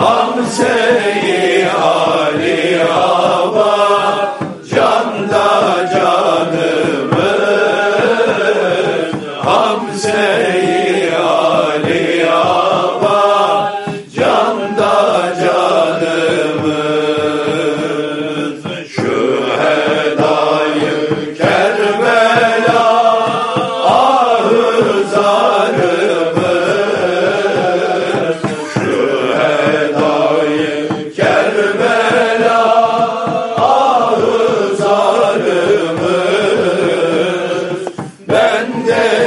Hamse-i Ali Aba Canda canımız Hamse bende